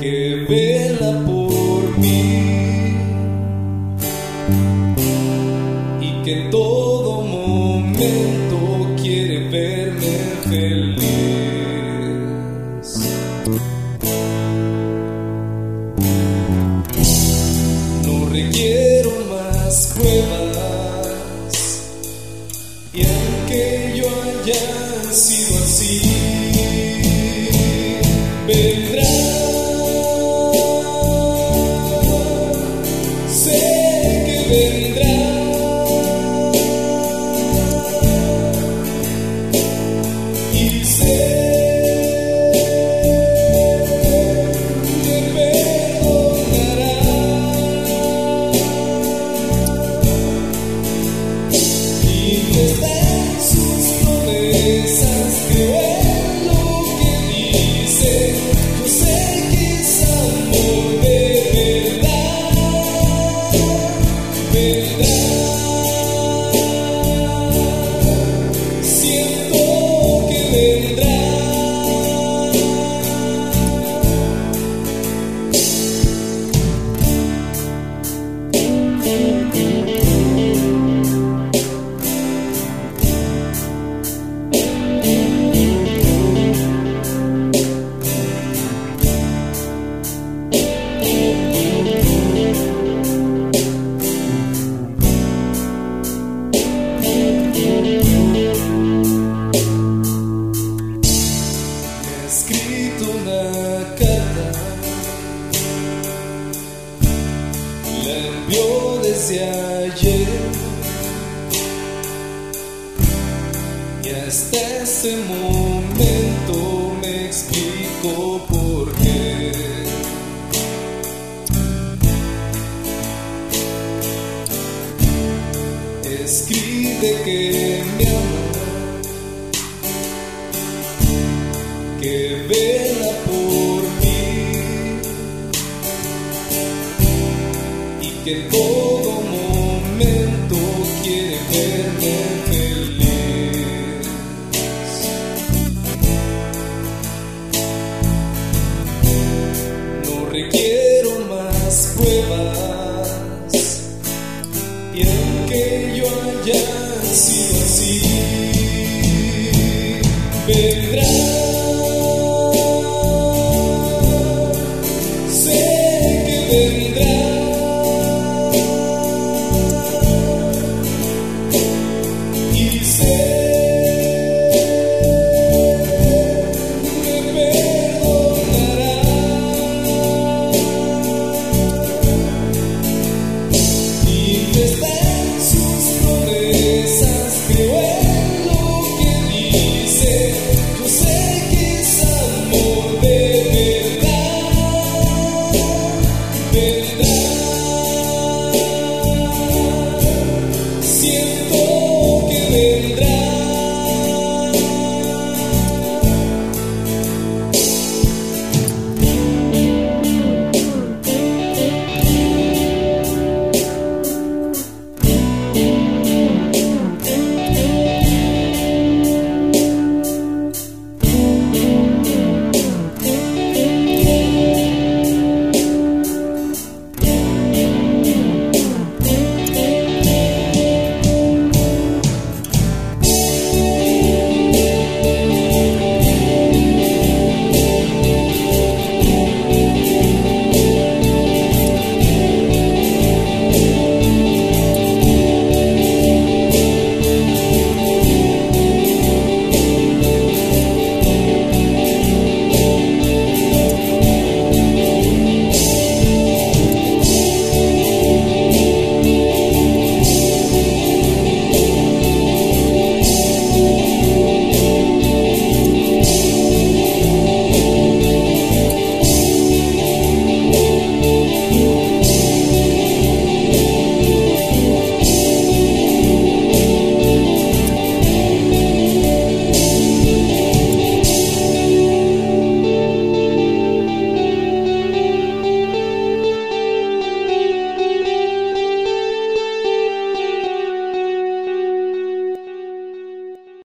que vela por vio desde ayer y hasta ese momento me explico por qué. Escribe que me que todo momento quiere verme feliz. No requiero más pruebas, y aunque yo haya sido así, vendrá.